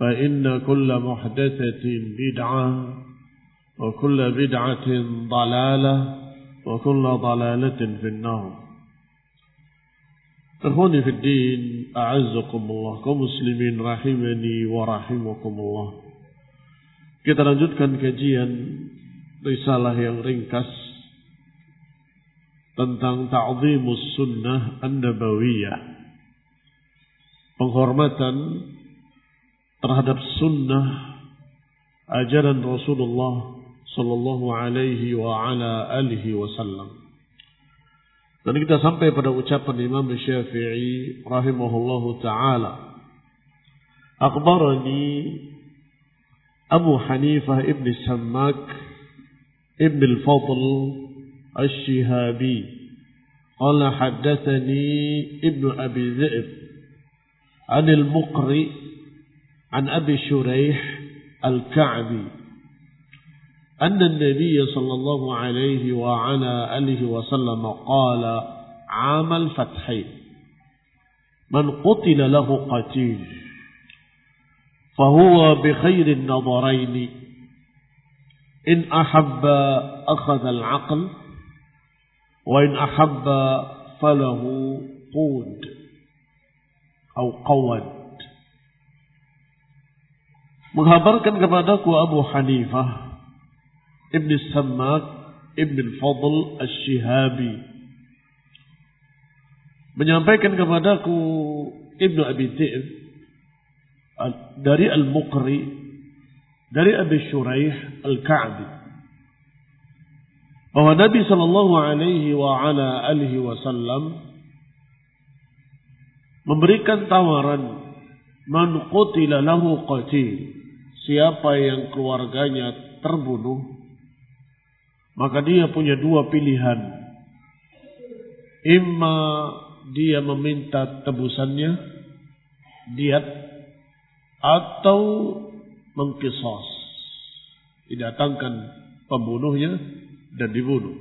فإن كل محدثة بدعة وكل بدعة ضلالة وكل ضلالة في النار إخواني في الدين أعزكم الله كمسلمين رحمني ورحمكم الله Kita lanjutkan kajian risalah yang ringkas tentang ta'zimus sunnah an-nabawiyah. Penghormatan terhadap sunnah ajaran Rasulullah sallallahu alaihi wa ala alihi wasallam. Dan kita sampai pada ucapan Imam Syafi'i rahimahullahu taala. Akhbarani أبو حنيفة ابن السماك ابن الفضل الشهابي قال حدثني ابن أبي ذئب عن المقري عن أبي شريح الكعبي أن النبي صلى الله عليه وعلى آله وسلم قال عام الفتح من قتل له قتيل فهو بخير النظرين. إن أحب أخذ العقل وإن أحب فله قود أو قود. Menghabarkan kepadaku Abu Hanifah Ibn Sammak Ibn Fadl Al-Shihabi menyampaikan kepadaku Ibn Abi Ti'ib dari Al-Muqri dari Abi Shuraih Al-Ka'bi. Bahwa Nabi sallallahu alaihi wa ala alihi wasallam memberikan tawaran man qutila lahu qatil siapa yang keluarganya terbunuh maka dia punya dua pilihan. Imma dia meminta tebusannya diat atau mengkisos. Didatangkan pembunuhnya dan dibunuh.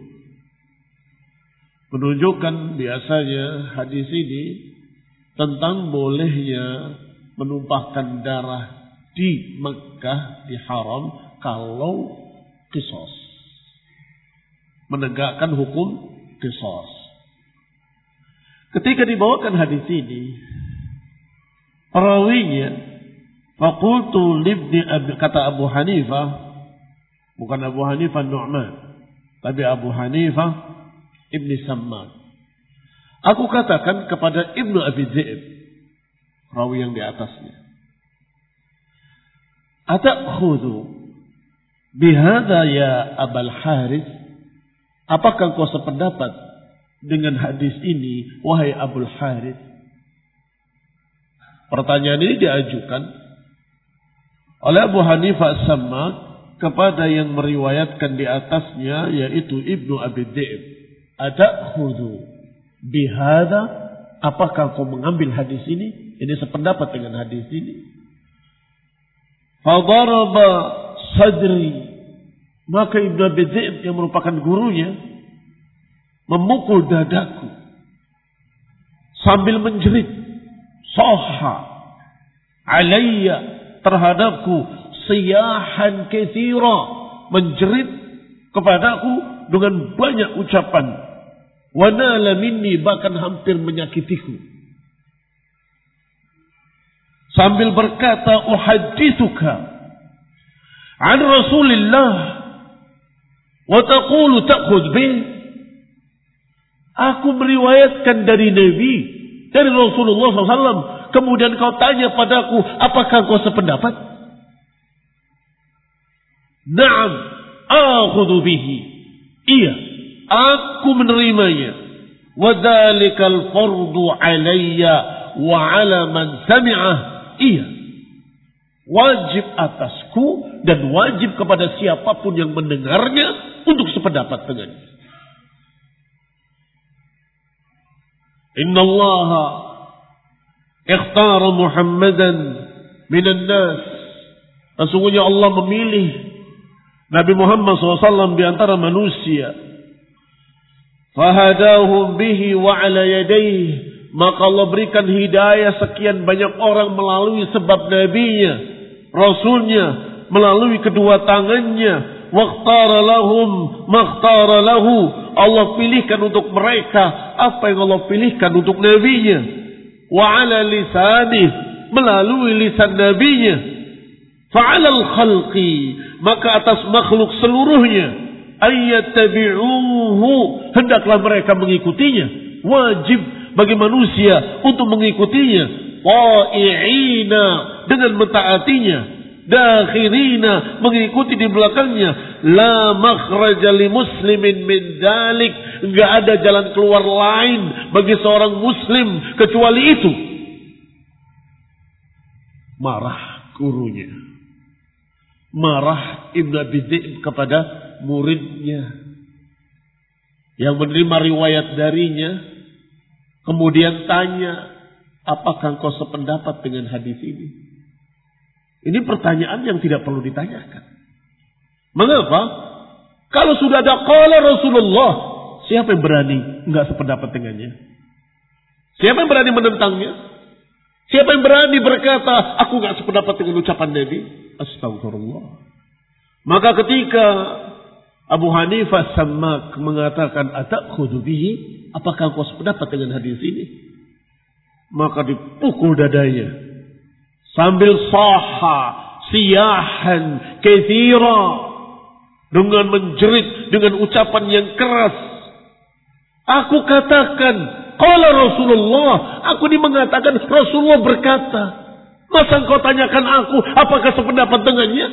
Menunjukkan biasanya hadis ini tentang bolehnya menumpahkan darah di Mekah, di haram, kalau kisos. Menegakkan hukum kisos. Ketika dibawakan hadis ini, perawinya, Fakultu libni kata Abu Hanifah, bukan Abu Hanifah Nu'man, tapi Abu Hanifah Ibni Sammad. Aku katakan kepada Ibnu Abi Zaid, rawi yang di atasnya. Atakhudhu bihada ya Abal Harith? Apakah kau sependapat dengan hadis ini, wahai Abul Harith? Pertanyaan ini diajukan oleh Abu Hanifah Sama kepada yang meriwayatkan di atasnya yaitu Ibnu Abi. Ada khudu bihada apakah kau mengambil hadis ini? Ini sependapat dengan hadis ini. Fadaraba sadri. Maka Ibnu Abi Dhi'b yang merupakan gurunya memukul dadaku sambil menjerit soha alayya terhadapku siyahan kethira menjerit kepadaku dengan banyak ucapan wanala minni bahkan hampir menyakitiku sambil berkata uhadithuka an Rasulillah wa taqulu ta'khudh bih aku meriwayatkan dari Nabi dari Rasulullah SAW kemudian kau tanya padaku apakah kau sependapat? Naam akhudhu bihi. Iya aku menerimanya. Wadzalikal fardu alayya wa ala man sami'ah Iya. Wajib atasku dan wajib kepada siapa pun yang mendengarnya untuk sependapat dengannya. Inna Allah ikhtara Muhammadan minan nas. Sesungguhnya Allah memilih Nabi Muhammad SAW di antara manusia. Fahadahum bihi wa ala yadayhi maka Allah berikan hidayah sekian banyak orang melalui sebab nabinya, rasulnya, melalui kedua tangannya. Waqtara lahum makhtara lahu. Allah pilihkan untuk mereka apa yang Allah pilihkan untuk nabinya. Wa ala lisanih melalui lisan nabinya. Fa'alal khalqi maka atas makhluk seluruhnya ayyattabi'uhu hendaklah mereka mengikutinya wajib bagi manusia untuk mengikutinya. Wa'i'ina dengan mentaatinya. Dakhirina mengikuti di belakangnya. La makhraja li muslimin min dalik. Enggak ada jalan keluar lain bagi seorang muslim kecuali itu. Marah gurunya. Marah Ibn Abi kepada muridnya. Yang menerima riwayat darinya Kemudian tanya, apakah engkau sependapat dengan hadis ini? Ini pertanyaan yang tidak perlu ditanyakan. Mengapa? Kalau sudah ada qala Rasulullah, siapa yang berani enggak sependapat dengannya? Siapa yang berani menentangnya? Siapa yang berani berkata, aku enggak sependapat dengan ucapan Nabi? Astagfirullah. Maka ketika Abu Hanifah Samak mengatakan, Atak bihi apakah kau sependapat dengan hadis ini? Maka dipukul dadanya. Sambil saha, siyahan, kethira. Dengan menjerit, dengan ucapan yang keras. Aku katakan, kalau Rasulullah, aku ini mengatakan Rasulullah berkata. Masa engkau tanyakan aku, apakah sependapat dengannya?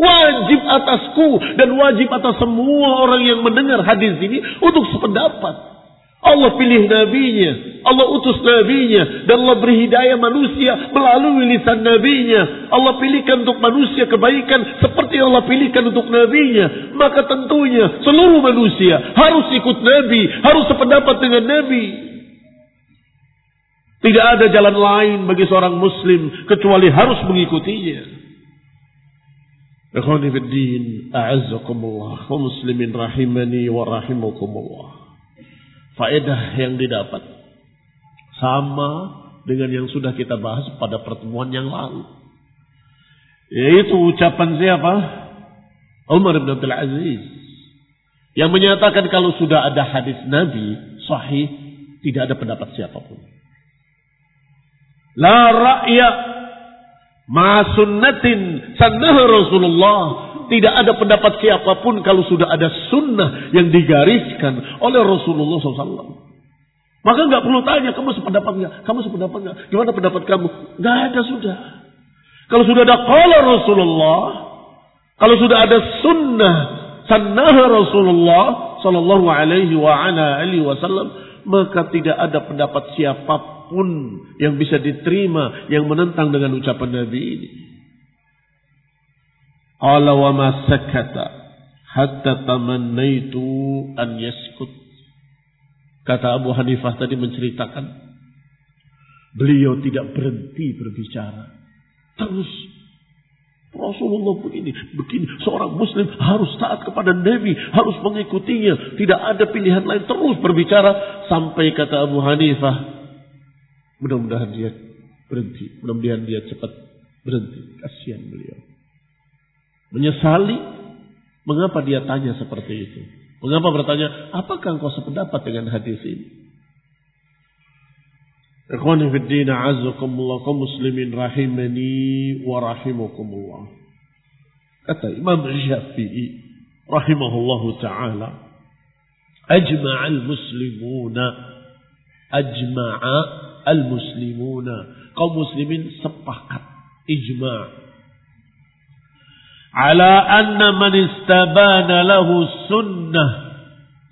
Wajib atasku dan wajib atas semua orang yang mendengar hadis ini untuk sependapat. Allah pilih nabinya, Allah utus nabinya, dan Allah beri hidayah manusia melalui lisan nabinya. Allah pilihkan untuk manusia kebaikan seperti Allah pilihkan untuk nabinya. Maka tentunya seluruh manusia harus ikut nabi, harus sependapat dengan nabi. Tidak ada jalan lain bagi seorang muslim kecuali harus mengikutinya. Ikhwani fi din, a'azzakumullah wa muslimin rahimani wa rahimakumullah. Faedah yang didapat sama dengan yang sudah kita bahas pada pertemuan yang lalu. Yaitu ucapan siapa? Umar bin Abdul Aziz. Yang menyatakan kalau sudah ada hadis Nabi sahih, tidak ada pendapat siapa pun. La ra'ya ma sunnatin sannah Rasulullah. Tidak ada pendapat siapa pun kalau sudah ada sunnah yang digariskan oleh Rasulullah SAW. Maka nggak perlu tanya, kamu sependapat nggak? Kamu sependapat nggak? Gimana pendapat kamu? Nggak ada sudah. Kalau sudah ada qala Rasulullah, kalau sudah ada sunnah sunnah Rasulullah sallallahu alaihi wasallam, maka tidak ada pendapat siapa pun yang bisa diterima yang menentang dengan ucapan Nabi ini. Qala wa ma sakata hatta tamannaitu an yaskut Kata Abu Hanifah tadi menceritakan. Beliau tidak berhenti berbicara. Terus. Rasulullah begini, begini. Seorang muslim harus taat kepada Nabi. Harus mengikutinya. Tidak ada pilihan lain. Terus berbicara. Sampai kata Abu Hanifah. Mudah-mudahan dia berhenti. Mudah-mudahan dia cepat berhenti. Kasihan beliau. Menyesali. Mengapa dia tanya seperti itu? Mengapa bertanya, apakah engkau sependapat dengan hadis ini? Ikhwani fi din a'azzakumullah kaum muslimin rahimani wa rahimakumullah. Kata Imam Syafi'i rahimahullahu taala, ajma'a al-muslimuna ajma'a al-muslimuna. Kaum muslimin sepakat ijma' ala anna man istabana lahu sunnah.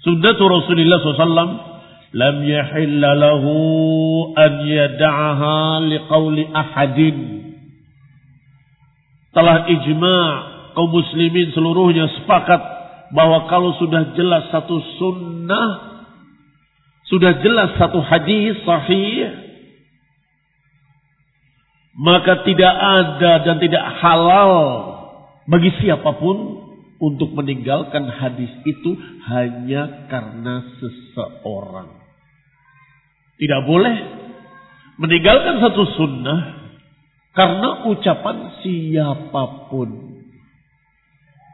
Sunnatu Rasulullah SAW lam yahilla lahu an yada'aha liqawli ahadin. Telah ijma' kaum muslimin seluruhnya sepakat bahwa kalau sudah jelas satu sunnah sudah jelas satu hadis sahih maka tidak ada dan tidak halal bagi siapa pun untuk meninggalkan hadis itu hanya karena seseorang. Tidak boleh meninggalkan satu sunnah karena ucapan siapa pun.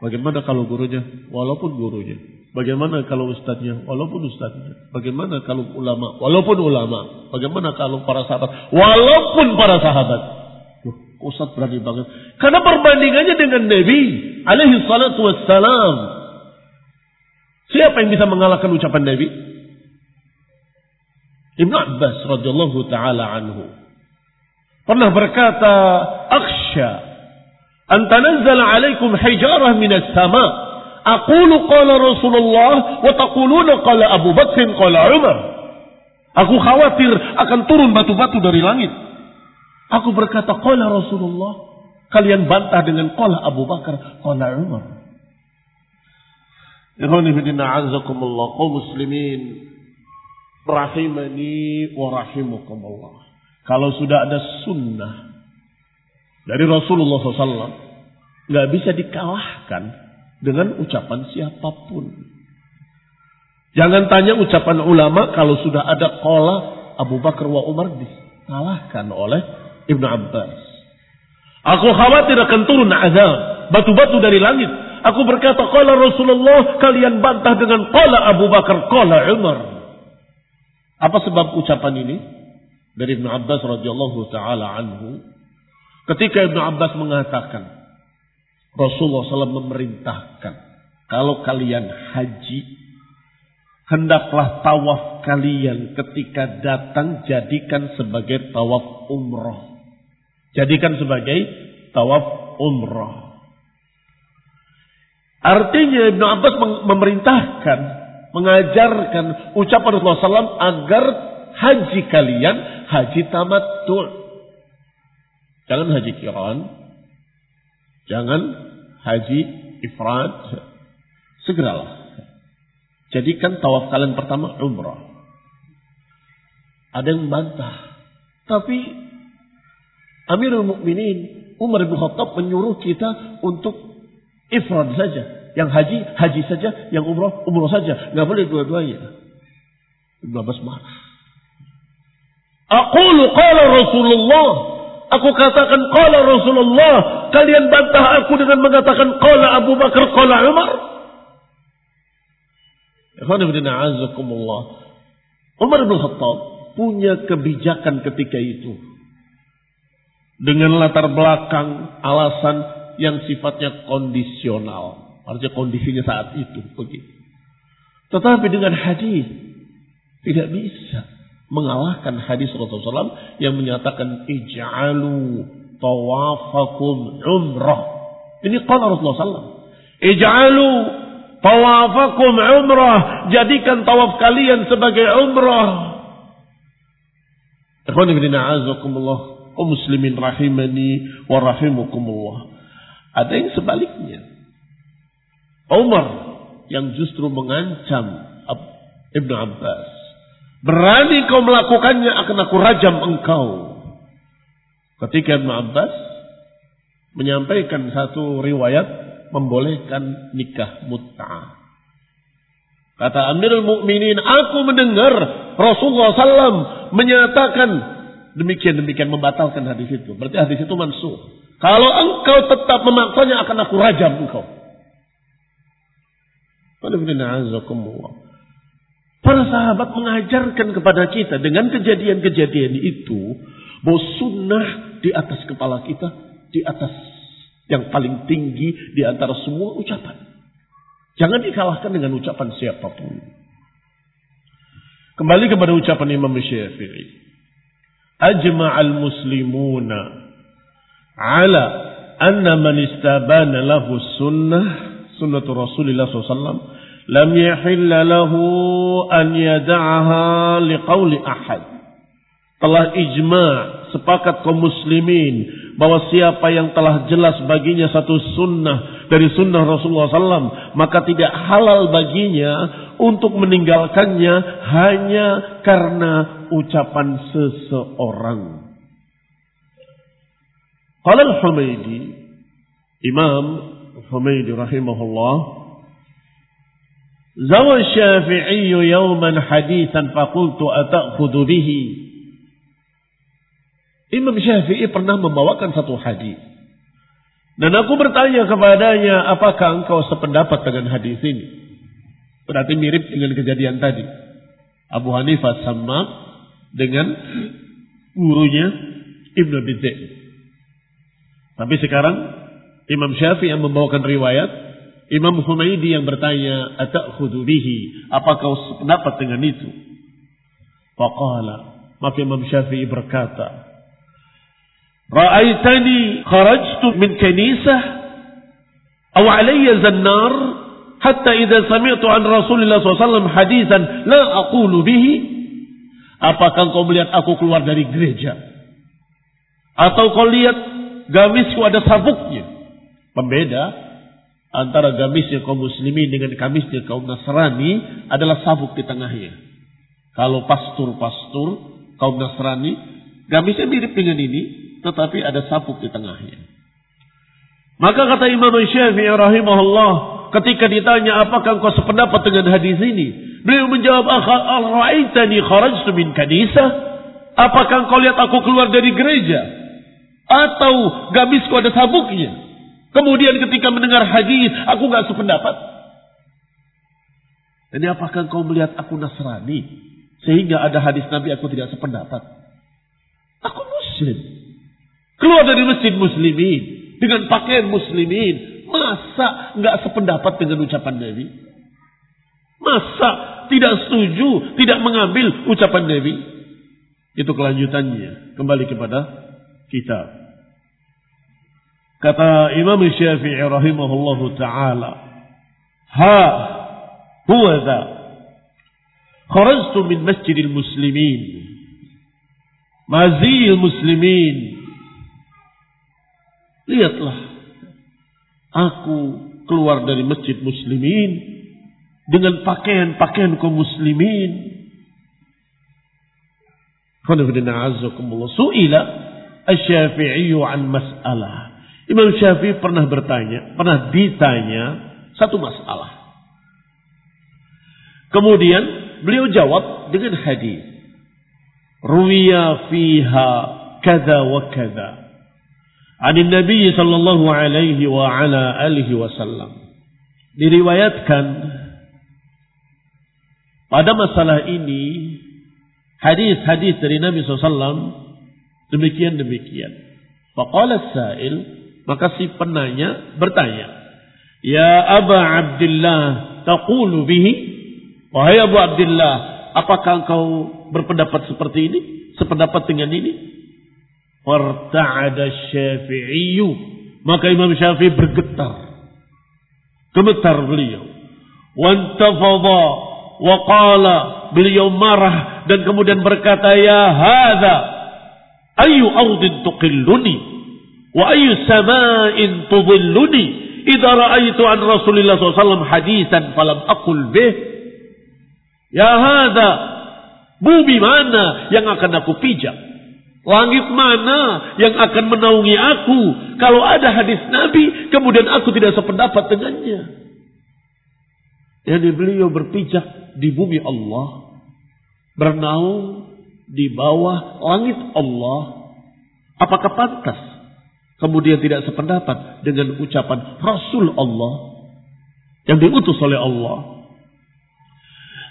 Bagaimana kalau gurunya? Walaupun gurunya. Bagaimana kalau ustadznya? Walaupun ustadznya. Bagaimana kalau ulama? Walaupun ulama. Bagaimana kalau para sahabat? Walaupun para sahabat. Ustaz berani banget. Karena perbandingannya dengan Nabi alaihi salatu wassalam. Siapa yang bisa mengalahkan ucapan Nabi? Ibnu Abbas radhiyallahu taala anhu pernah berkata, "Akhsha an tanazzala 'alaikum hijarah minas sama." Aqulu qala Rasulullah wa taquluna qala Abu Bakr qala Umar. Aku khawatir akan turun batu-batu dari langit Aku berkata, Qala Rasulullah. Kalian bantah dengan Qala Abu Bakar, Qala Umar. Ikhwani fidina azakumullah. Kau muslimin. Rahimani wa rahimukumullah. Kalau sudah ada sunnah dari Rasulullah SAW, nggak bisa dikalahkan dengan ucapan siapa pun. Jangan tanya ucapan ulama kalau sudah ada kola Abu Bakar wa Umar dikalahkan oleh Ibnu Abbas. Aku khawatir akan turun azab, batu-batu dari langit. Aku berkata, qala Rasulullah, kalian bantah dengan qala Abu Bakar, qala Umar. Apa sebab ucapan ini? Dari Ibnu Abbas radhiyallahu taala anhu. Ketika Ibnu Abbas mengatakan, Rasulullah SAW memerintahkan, kalau kalian haji, hendaklah tawaf kalian ketika datang jadikan sebagai tawaf umroh. Jadikan sebagai tawaf umrah. Artinya Ibn Abbas memerintahkan, mengajarkan ucapan Rasulullah SAW agar haji kalian haji tamattu. Jangan haji kiran. Jangan haji ifrad. Segeralah. Jadikan tawaf kalian pertama umrah. Ada yang bantah. Tapi Amirul Mukminin Umar bin Khattab menyuruh kita untuk ifrad saja. Yang haji, haji saja. Yang umroh, umroh saja. Nggak boleh dua-duanya. Ibn Abbas marah. Aqulu qala Rasulullah. Aku katakan qala Rasulullah. Kalian bantah aku dengan mengatakan qala Abu Bakar, qala Umar. Umar bin Khattab punya kebijakan ketika itu. Dengan latar belakang alasan yang sifatnya kondisional. Artinya kondisinya saat itu. Begitu. Tetapi dengan hadis tidak bisa mengalahkan hadis Rasulullah SAW yang menyatakan ij'alu tawafakum umrah. Ini qala Rasulullah SAW. Ij'alu tawafakum umrah. Jadikan tawaf kalian sebagai umrah. Ikhwan ibn a'azakumullah. O muslimin rahimani wa rahimukumullah. Ada yang sebaliknya. Umar yang justru mengancam Ibnu Abbas. Berani kau melakukannya akan aku rajam engkau. Ketika Ibnu Abbas menyampaikan satu riwayat membolehkan nikah mut'ah. Kata Amirul Mukminin, aku mendengar Rasulullah SAW menyatakan demikian demikian membatalkan hadis itu. Berarti hadis itu mansuh. Kalau engkau tetap memaksanya akan aku rajam engkau. Para sahabat mengajarkan kepada kita dengan kejadian-kejadian itu bahwa sunnah di atas kepala kita, di atas yang paling tinggi di antara semua ucapan. Jangan dikalahkan dengan ucapan siapa pun. Kembali kepada ucapan Imam Syafi'i. Ajma'al muslimuna ala anna man istabana lahu sunnah sunnatu Rasulullah SAW lam yahilla lahu an yada'aha liqauli ahad. Telah ijma' sepakat kaum muslimin bahwa siapa yang telah jelas baginya satu sunnah dari sunnah Rasulullah SAW, maka tidak halal baginya untuk meninggalkannya hanya karena ucapan seseorang. Qala al-Humaydi, Imam Humaydi rahimahullah, Zawa Syafi'i yawman hadithan faqultu ata'khudhu bihi Imam Syafi'i pernah membawakan satu hadis. Dan aku bertanya kepadanya, apakah engkau sependapat dengan hadis ini? Berarti mirip dengan kejadian tadi. Abu Hanifah sama dengan gurunya Ibnu Bidzai. Tapi sekarang Imam Syafi'i yang membawakan riwayat Imam Humaidi yang bertanya, "Ata'khudhu bihi?" Apa kau sependapat dengan itu? Faqala, maka Imam Syafi'i berkata, "Ra'aitani kharajtu min kanisah aw alayya zannar hatta idza sami'tu an Rasulillah SAW hadisan la aqulu bihi. Apakah engkau melihat aku keluar dari gereja? Atau kau lihat gamisku ada sabuknya? Pembeda antara gamisnya kaum muslimin dengan gamisnya kaum Nasrani adalah sabuk di tengahnya. Kalau pastur-pastur kaum Nasrani gamisnya mirip dengan ini tetapi ada sabuk di tengahnya. Maka kata Imam Syafi'i rahimahullah ketika ditanya apakah engkau sependapat dengan hadis ini, beliau menjawab, "Al-ra'aitani kharajtu min kanisa?" Apakah engkau lihat aku keluar dari gereja? Atau gamisku ada sabuknya? Kemudian ketika mendengar hadis, aku nggak sependapat. Ini apakah engkau melihat aku Nasrani? Sehingga ada hadis Nabi aku tidak sependapat. Aku Muslim. Keluar dari masjid muslimin. Dengan pakaian muslimin. Masa nggak sependapat dengan ucapan Nabi? Masa tidak setuju, tidak mengambil ucapan Nabi? Itu kelanjutannya. Kembali kepada kita. Kata Imam Syafi'i rahimahullah ta'ala. Ha, huwa dha. Kharajtu min masjidil muslimin. Mazil muslimin Lihatlah, aku keluar dari masjid muslimin dengan pakaian-pakaian kaum muslimin. Su'ila Asy-Syafi'i an mas'alah. Imam Syafi'i pernah bertanya, pernah ditanya satu masalah. Kemudian beliau jawab dengan hadis. ruwiya fiha kada wa kada. An Nabi sallallahu alaihi wa ala alihi wasallam. Diriwayatkan pada masalah ini hadis-hadis dari Nabi SAW demikian demikian. Faqala sa'il maka si penanya bertanya, "Ya Aba Abdullah, taqulu bihi?" Wahai Abu Abdullah, apakah engkau berpendapat seperti ini? Sependapat dengan ini? Farta'ada Syafi'i. Maka Imam Syafi'i bergetar. Gemetar beliau. Wantafadha wa qala beliau marah dan kemudian berkata ya hadza ayu ardin tuqilluni wa ayu sama'in tudilluni idza ra'aitu an Rasulillah SAW hadisan falam aqul bih Ya hada, bumi mana yang akan aku pijak? Langit mana yang akan menaungi aku kalau ada hadis Nabi kemudian aku tidak sependapat dengannya? Yang beliau berpijak di bumi Allah, bernaung di bawah langit Allah. Apakah pantas kemudian tidak sependapat dengan ucapan Rasul Allah yang diutus oleh Allah?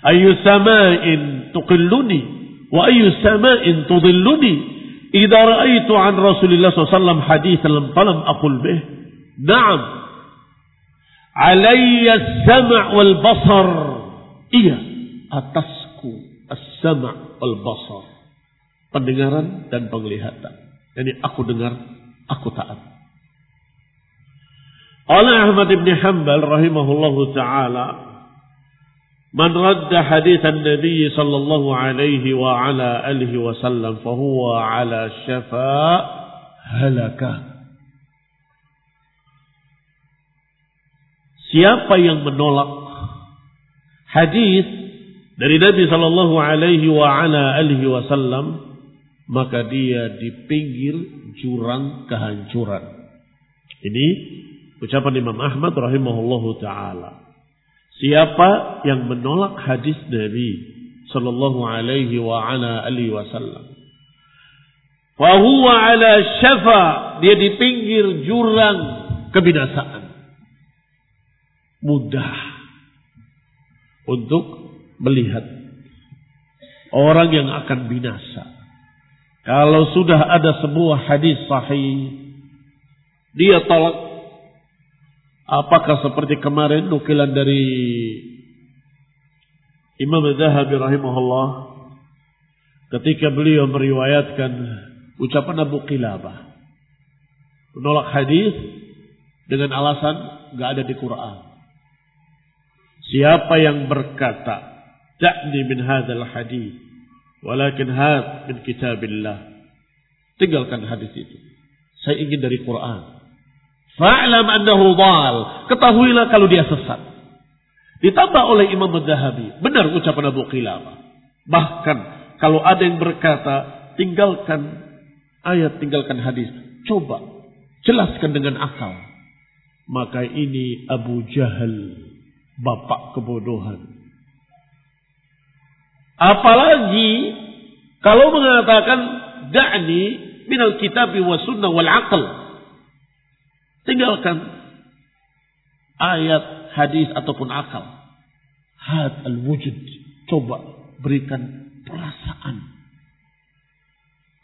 ayu sama'in tuqilluni wa ayu sama'in tudilluni idza ra'aitu an Rasulillah sallallahu haditsan falam aqul bih. Na'am. Alayya as-sam' wal basar. Iya atasku as-sam' wal basar. Pendengaran dan penglihatan. Jadi aku dengar aku taat. Oleh Ahmad bin Hanbal rahimahullahu taala من رد حديث النبي صلى الله عليه وعلى آله وسلم فهو على شفاء هلكة Siapa yang menolak hadis dari Nabi Shallallahu Alaihi wa ala alihi Wasallam, maka dia di pinggir jurang kehancuran. Ini ucapan Imam Ahmad rahimahullahu taala. Siapa yang menolak hadis Nabi sallallahu alaihi wa ala alihi wasallam. Fahuwa ala syafa, dia di pinggir jurang kebinasaan. Mudah untuk melihat orang yang akan binasa. Kalau sudah ada sebuah hadis sahih, dia tolak Apakah seperti kemarin nukilan dari Imam Zahabi rahimahullah ketika beliau meriwayatkan ucapan Abu Qilabah menolak hadis dengan alasan nggak ada di Quran. Siapa yang berkata, "Da'ni min hadzal hadis, walakin had min kitabillah." Tinggalkan hadis itu. Saya ingin dari Quran. Fa'lam annahu dhal. Ketahuilah kalau dia sesat. Ditambah oleh Imam Zahabi. Benar ucapan Abu Qilabah. Bahkan kalau ada yang berkata, tinggalkan ayat, tinggalkan hadis. Coba jelaskan dengan akal. Maka ini Abu Jahal, bapak kebodohan. Apalagi kalau mengatakan da'ni minal kitabi wa sunnah wal aql. Tinggalkan ayat, hadis ataupun akal. Had al-wujud. Coba berikan perasaan.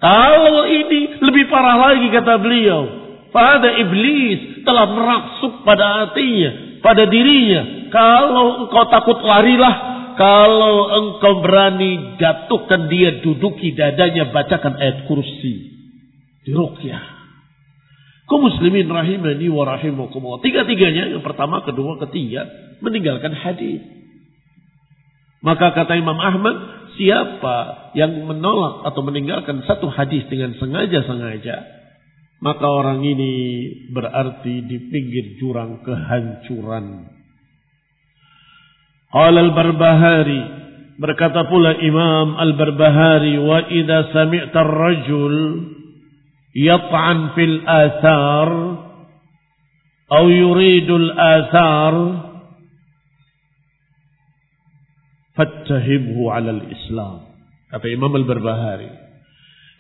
Kalau ini lebih parah lagi kata beliau. Pada iblis telah merasuk pada hatinya, pada dirinya. Kalau engkau takut larilah. Kalau engkau berani jatuhkan dia duduki dadanya bacakan ayat kursi. Di kaum muslimin rahimani wa rahimakumullah. Tiga-tiganya, yang pertama, kedua, ketiga, meninggalkan hadis. Maka kata Imam Ahmad, siapa yang menolak atau meninggalkan satu hadis dengan sengaja-sengaja, maka orang ini berarti di pinggir jurang kehancuran. Qala al-Barbahari berkata pula Imam al-Barbahari wa idza sami'ta ar-rajul yat'an fil asar au yuridul asar fattahibhu 'ala al-islam kata Imam Al-Barbahari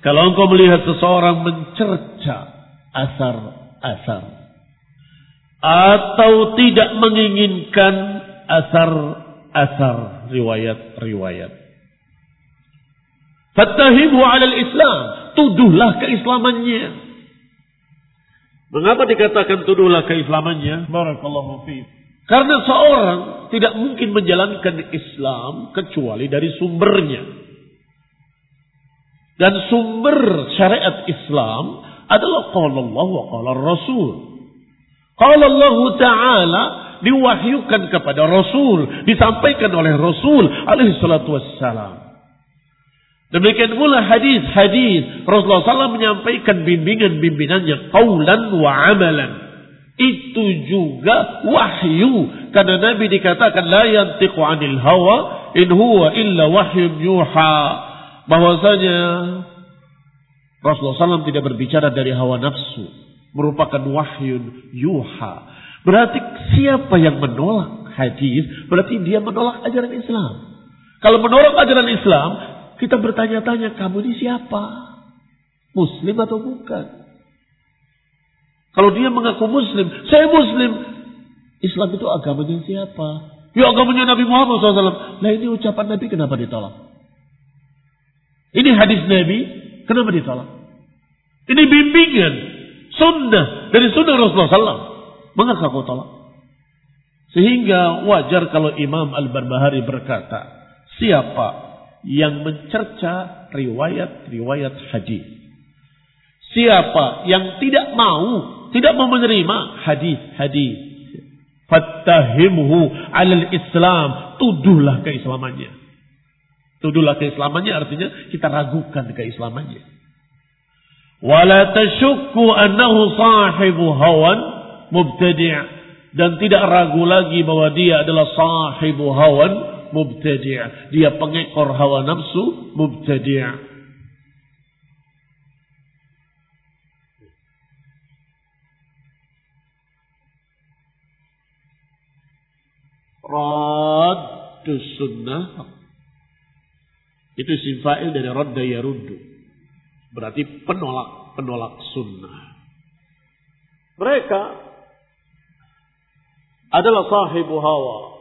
kalau engkau melihat seseorang mencerca asar-asar atau tidak menginginkan asar-asar riwayat-riwayat. Fattahibhu 'ala al-islam Tuduhlah keislamannya. Mengapa dikatakan tuduhlah keislamannya? Barakallahu fiik. Karena seorang tidak mungkin menjalankan Islam kecuali dari sumbernya. Dan sumber syariat Islam adalah qala Allah wa qala Rasul. Qala Allah Ta'ala diwahyukan kepada Rasul, disampaikan oleh Rasul alaihi salatu wassalam. Demikian pula hadis-hadis Rasulullah SAW menyampaikan bimbingan-bimbingannya qaulan wa amalan. Itu juga wahyu. Karena Nabi dikatakan la yantiqu anil hawa in huwa illa wahyun yuha bahwasanya Rasulullah SAW tidak berbicara dari hawa nafsu, merupakan wahyu yuha. Berarti siapa yang menolak hadis, berarti dia menolak ajaran Islam. Kalau menolak ajaran Islam, kita bertanya-tanya, kamu ini siapa? Muslim atau bukan? Kalau dia mengaku Muslim, saya Muslim. Islam itu agamanya siapa? Ya agamanya Nabi Muhammad SAW. Nah ini ucapan Nabi kenapa ditolak? Ini hadis Nabi, kenapa ditolak? Ini bimbingan, sunnah dari sunnah Rasulullah SAW. Mengapa kau tolak? Sehingga wajar kalau Imam Al-Barbahari berkata, siapa yang mencerca riwayat-riwayat hadis. Siapa yang tidak mau, tidak mau menerima hadis-hadis. Fattahimhu alal Islam. Tuduhlah keislamannya. Tuduhlah keislamannya artinya kita ragukan keislamannya. Wala tashukku annahu sahibu hawan mubtadi' dan tidak ragu lagi bahwa dia adalah sahibu hawan mubtadi'. Dia pengekor hawa nafsu mubtadi'. Raddus sunnah itu isim dari radda yaruddu. Berarti penolak, penolak sunnah. Mereka adalah sahibu hawa.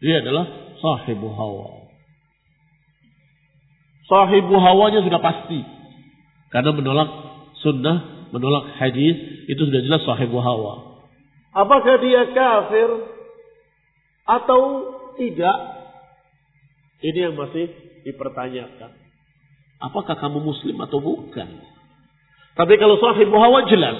Dia adalah sahibu hawa. Sahibu hawanya sudah pasti. Karena menolak sunnah, menolak hadis, itu sudah jelas sahibu hawa. Apakah dia kafir atau tidak? Ini yang masih dipertanyakan. Apakah kamu muslim atau bukan? Tapi kalau sahib hawa jelas.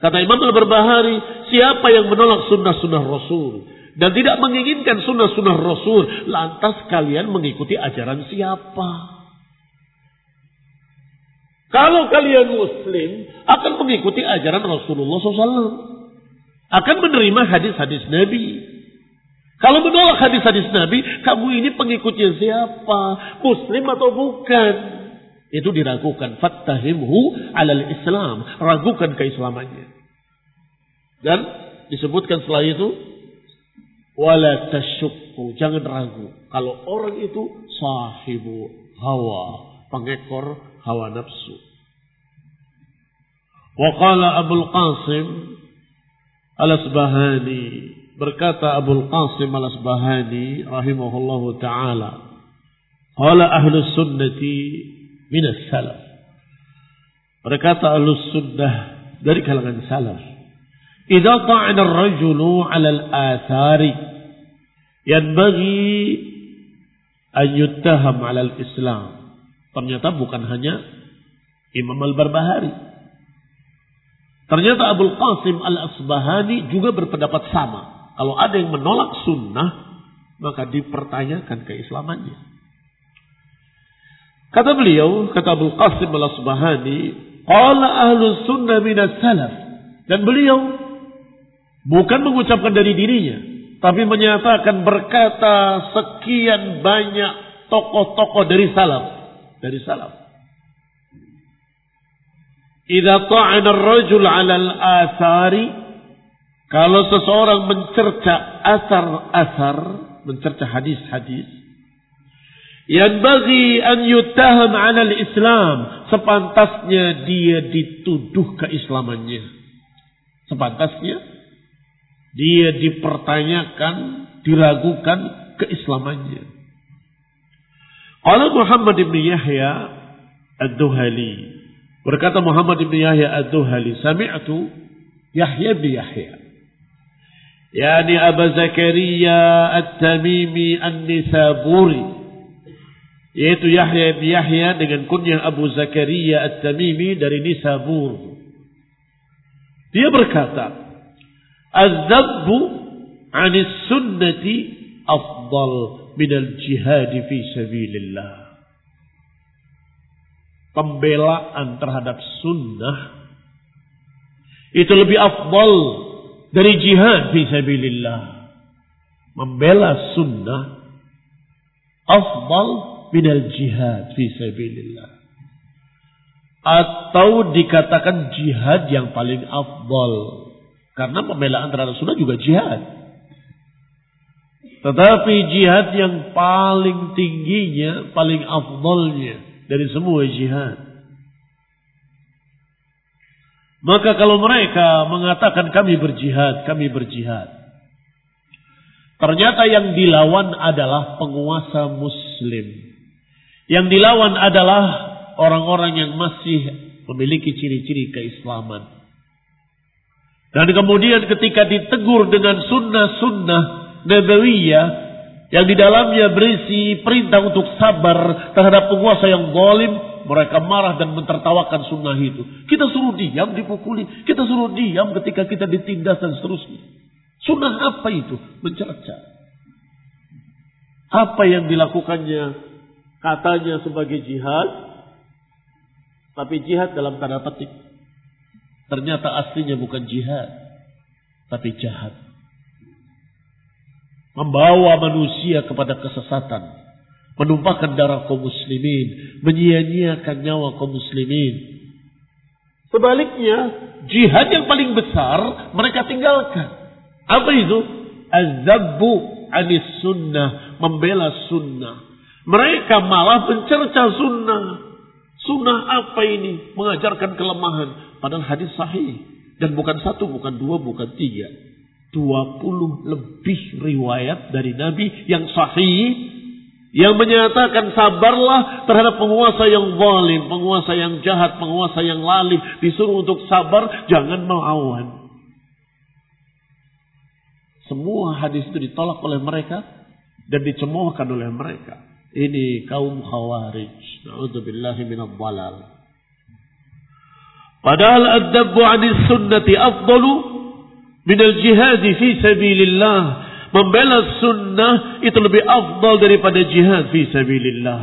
Kata Imam al-Barbahari, siapa yang menolak sunnah-sunnah Rasul dan tidak menginginkan sunnah-sunnah Rasul, lantas kalian mengikuti ajaran siapa? Kalau kalian muslim, akan mengikuti ajaran Rasulullah SAW akan menerima hadis-hadis Nabi. Kalau menolak hadis-hadis Nabi, kamu ini pengikutnya siapa? Muslim atau bukan? Itu diragukan. Fattahimhu alal Islam. Ragukan keislamannya. Dan disebutkan setelah itu, wala tasyukku. Jangan ragu. Kalau orang itu sahibu hawa. Pengekor hawa nafsu. Waqala Abul Qasim Al-Asbahani berkata Abu Qasim Al-Asbahani rahimahullahu taala qala ahlu sunnati min salaf berkata ahlu sunnah dari kalangan salaf idza ta'ana ar-rajulu 'ala al-athari yanbaghi an yuttaham 'ala al-islam ternyata bukan hanya Imam Al-Barbahari Ternyata Abdul Qasim Al-Asbahani juga berpendapat sama. Kalau ada yang menolak sunnah, maka dipertanyakan keislamannya. Kata beliau, kata Abdul Qasim Al-Asbahani, Qala ahlu sunnah minas salaf. Dan beliau bukan mengucapkan dari dirinya, tapi menyatakan berkata sekian banyak tokoh-tokoh dari salaf. Dari salaf. Idza ta'ana ar-rajul 'ala al-athari Kalau seseorang mencerca asar-asar, mencerca hadis-hadis, yang bagi an yuttaham anal Islam, sepantasnya dia dituduh keislamannya. Sepantasnya dia dipertanyakan, diragukan keislamannya. Qala Muhammad ibn Yahya ad-Duhali. Berkata Muhammad ibn Yahya ad-Duhali, sami'tu Yahya bin Yahya yani Abu Zakaria At-Tamimi An-Nisaburi yaitu Yahya bin Yahya dengan kunyah Abu Zakaria At-Tamimi dari Nisabur dia berkata Az-zabbu 'anis sunnati afdal min al-jihad fi sabilillah pembelaan terhadap sunnah itu lebih afdal dari jihad fi sabilillah. Membela sunnah afdal minal jihad fi sabilillah. Atau dikatakan jihad yang paling afdal. Karena pembelaan terhadap sunnah juga jihad. Tetapi jihad yang paling tingginya, paling afdalnya dari semua jihad maka kalau mereka mengatakan kami berjihad, kami berjihad. Ternyata yang dilawan adalah penguasa muslim. Yang dilawan adalah orang-orang yang masih memiliki ciri-ciri keislaman. Dan kemudian ketika ditegur dengan sunnah-sunnah nabawiyah yang di dalamnya berisi perintah untuk sabar terhadap penguasa yang zalim, mereka marah dan mentertawakan sunnah itu. Kita suruh diam dipukuli. Kita suruh diam ketika kita ditindas dan seterusnya. Sunnah apa itu? Mencerca. Apa yang dilakukannya katanya sebagai jihad. Tapi jihad dalam tanda petik. Ternyata aslinya bukan jihad. Tapi jahat. Membawa manusia kepada kesesatan menumpahkan darah kaum muslimin, menyia-nyiakan nyawa kaum muslimin. Sebaliknya, jihad yang paling besar mereka tinggalkan. Apa itu? Azabbu anis sunnah, membela sunnah. Mereka malah mencerca sunnah. Sunnah apa ini? Mengajarkan kelemahan. Padahal hadis sahih. Dan bukan satu, bukan dua, bukan tiga. Dua puluh lebih riwayat dari Nabi yang sahih yang menyatakan sabarlah terhadap penguasa yang zalim, penguasa yang jahat, penguasa yang lalim. Disuruh untuk sabar, jangan melawan. Semua hadis itu ditolak oleh mereka dan dicemoohkan oleh mereka. Ini kaum khawarij. Balal. Padahal ad-dabbu 'anis sunnati afdalu min al-jihad fi sabilillah Membela sunnah itu lebih afdal daripada jihad fi sabilillah.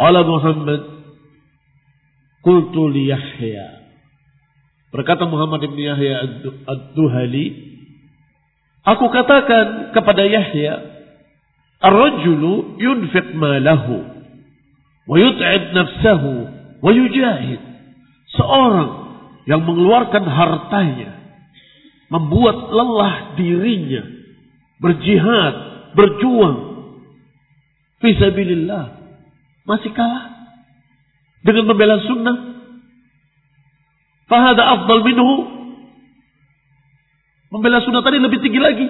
Ala Muhammad, Qultu li Yahya. Berkata Muhammad bin Yahya ad-Duhali, Aku katakan kepada Yahya, Ar-rajulu yunfiq malahu, wa yut'id nafsahu, wa yujahid. Seorang yang mengeluarkan hartanya, membuat lelah dirinya berjihad, berjuang fisabilillah masih kalah dengan membela sunnah. Fahada afdal minhu. Membela sunnah tadi lebih tinggi lagi.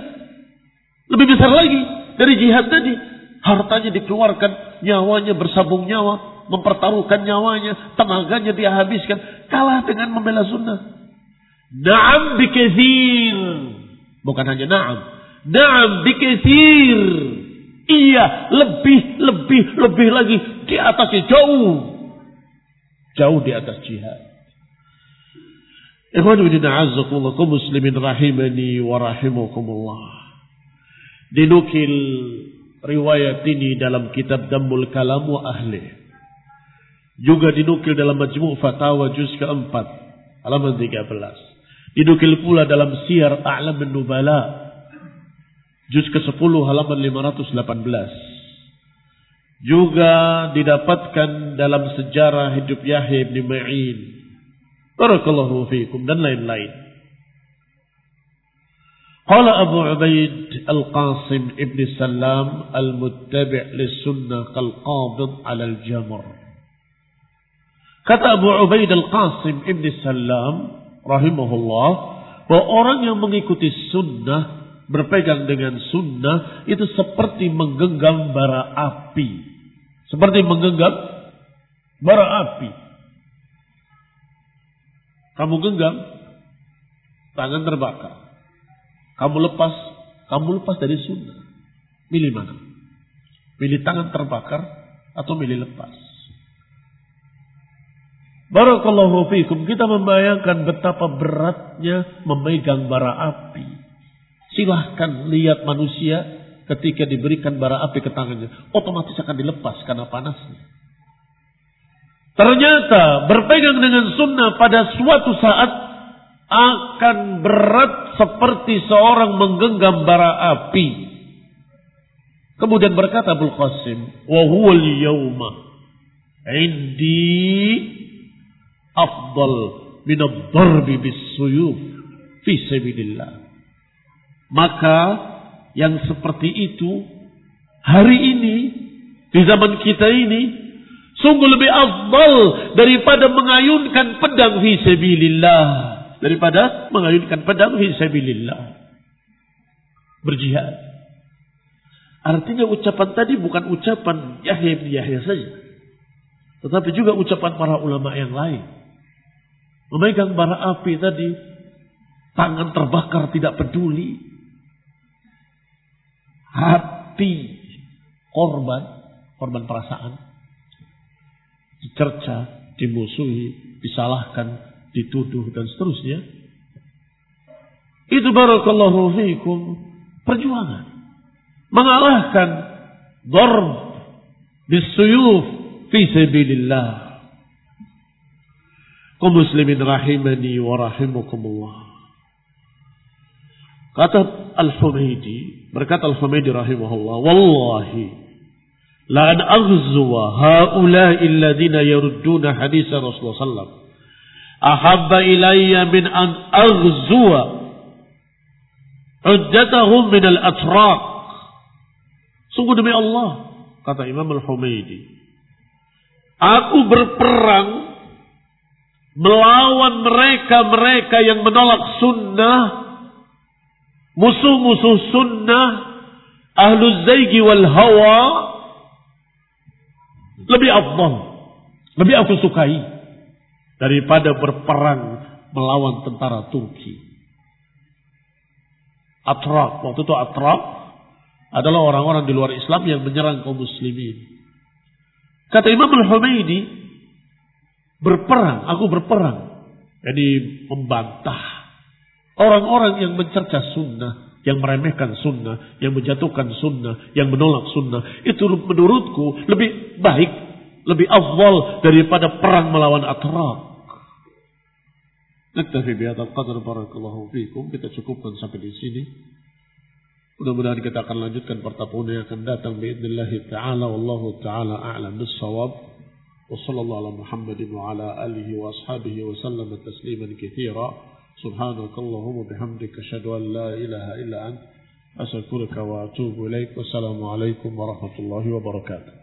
Lebih besar lagi dari jihad tadi. Hartanya dikeluarkan, nyawanya bersabung nyawa, mempertaruhkan nyawanya, tenaganya dia habiskan. Kalah dengan membela sunnah. Naam bikesir. Bukan hanya naam. Naam bikesir. Iya, lebih, lebih, lebih lagi. Di atasnya jauh. Jauh di atas jihad. Ikhwan muslimin rahimani wa rahimakumullah. Dinukil riwayat ini dalam kitab Dammul Kalam wa Ahli. Juga dinukil dalam Majmu' Fatawa juz keempat, halaman 13. Dinukil pula dalam Syiar A'lam bin Nubala juz ke-10 halaman 518. Juga didapatkan dalam sejarah hidup Yahya bin Ma'in. Barakallahu fiikum dan lain-lain. قال أبو عبيد القاسم ابن سلام المتبع للسنة كالقابض على الجمر Kata Abu Ubaid al-Qasim ibn Salam rahimahullah bahwa orang yang mengikuti sunnah berpegang dengan sunnah itu seperti menggenggam bara api. Seperti menggenggam bara api. Kamu genggam, tangan terbakar. Kamu lepas, kamu lepas dari sunnah. Milih mana? Milih tangan terbakar atau milih lepas? Barakallahu fikum. Kita membayangkan betapa beratnya memegang bara api. Silahkan lihat manusia ketika diberikan bara api ke tangannya. Otomatis akan dilepas karena panasnya. Ternyata berpegang dengan sunnah pada suatu saat akan berat seperti seorang menggenggam bara api. Kemudian berkata Abu Qasim, "Wa al-yawma indi afdal min ad-darbi bis-suyuf fi sabilillah. Maka yang seperti itu hari ini di zaman kita ini sungguh lebih afdal daripada mengayunkan pedang fi sabilillah, daripada mengayunkan pedang fi sabilillah. Berjihad. Artinya ucapan tadi bukan ucapan Yahya bin Yahya saja. Tetapi juga ucapan para ulama yang lain. Memegang bara api tadi, tangan terbakar tidak peduli. Hati korban, korban perasaan, dicerca, dimusuhi, disalahkan, dituduh dan seterusnya. Itu barakallahu fiikum perjuangan. Mengalahkan darb bisuyuf fi sabilillah kaum muslimin rahimani wa rahimakumullah. Kata Al-Humaydi, berkata Al-Humaydi rahimahullah, Wallahi, la an aghzuwa haula'i alladhina yarudduna hadis Rasulullah sallam. Ahabba ilayya min an aghzuwa hujjatahum min al-atraq. Sungguh demi Allah, kata Imam Al-Humaydi. Aku berperang melawan mereka-mereka yang menolak sunnah, musuh-musuh sunnah, ahlu zaigi wal hawa, lebih afdal, lebih aku sukai daripada berperang melawan tentara Turki. Atrak, waktu itu Atrak adalah orang-orang di luar Islam yang menyerang kaum muslimin. Kata Imam Al-Humaydi, Berperang, aku berperang. Jadi membantah orang-orang yang mencerca sunnah, yang meremehkan sunnah, yang menjatuhkan sunnah, yang menolak sunnah. Itu menurutku lebih baik, lebih awal daripada perang melawan atrak. Naktafi bihadal qadar barakallahu fikum. Kita cukupkan sampai di sini. Mudah-mudahan kita akan lanjutkan pertemuan yang akan datang. Biidnillahi ta'ala. Wallahu ta'ala a'lam bisawab. وصلى الله على محمد وعلى آله وأصحابه وسلم تسليما كثيرا. سبحانك اللهم وبحمدك أشهد أن لا إله إلا أنت أستغفرك وأتوب إليك. والسلام عليكم ورحمة الله وبركاته.